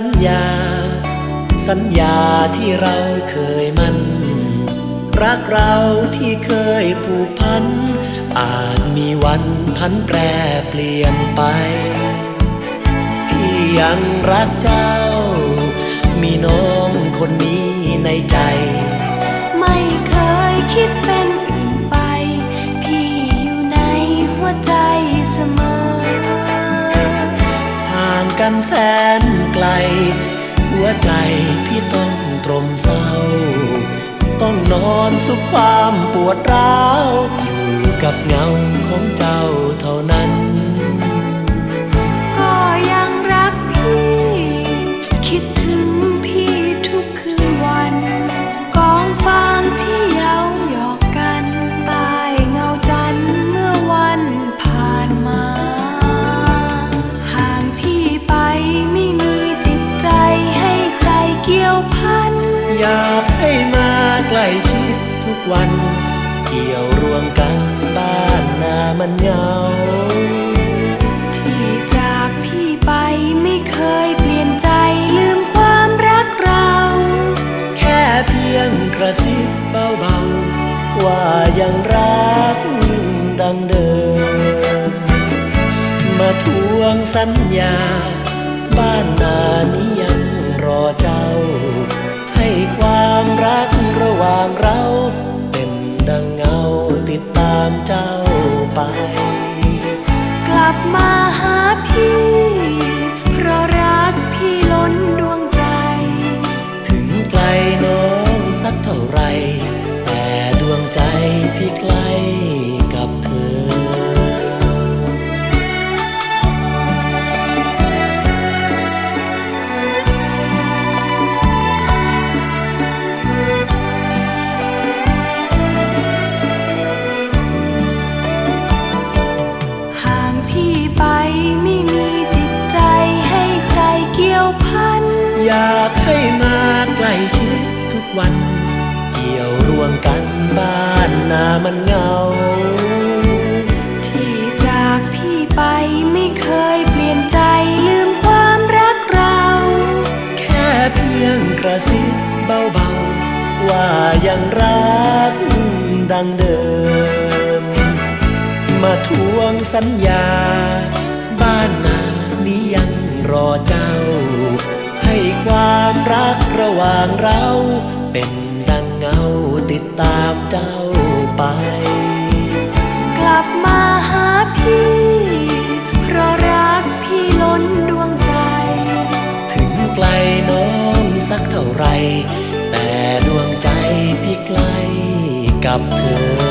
สัญญา สัญญาที่เราเคยมัน รักเราที่เคยผูกพัน อาจมีวันพันแปรเปลี่ยนไป พี่ยังรักเจ้า มีน้อง กันแสนไกล หัวใจพี่ต้องตรมเศร้า ต้องนอนสุขความปวดร้าว อยู่กับเงาของเจ้าเท่านั้น อยากให้มาใกล้ชิดทุกวัน เกี่ยวรวมกันบ้านนามันเหงา ที่จากพี่ไปไม่เคยเปลี่ยนใจลืมความรักเรา แค่เพียงกระซิบเบาๆ ว่ายังรักดังเดิม มาทวงสัญญา บ้านนานี้ ก ชิดทุกวัน เกี่ยวรวมกันบ้านนามันเหงา ที่จากพี่ไปไม่เคยเปลี่ยนใจลืมความรักเรา แค่เพียงกระซิบเบาๆ ว่ายังรักดังเดิม มาทวงสัญญา บ้านนานี้ยังรอเจ้า ให้ความ เป็นดังเงาติดตามเจ้าไป กลับมาหาพี่ เพราะรักพี่ล้นดวงใจ ถึงไกลน้องสักเท่าไร แต่ดวงใจพี่ใกล้กับเธอ